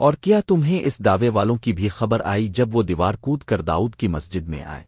اور کیا تمہیں اس دعوے والوں کی بھی خبر آئی جب وہ دیوار کود کر داؤد کی مسجد میں آئے؟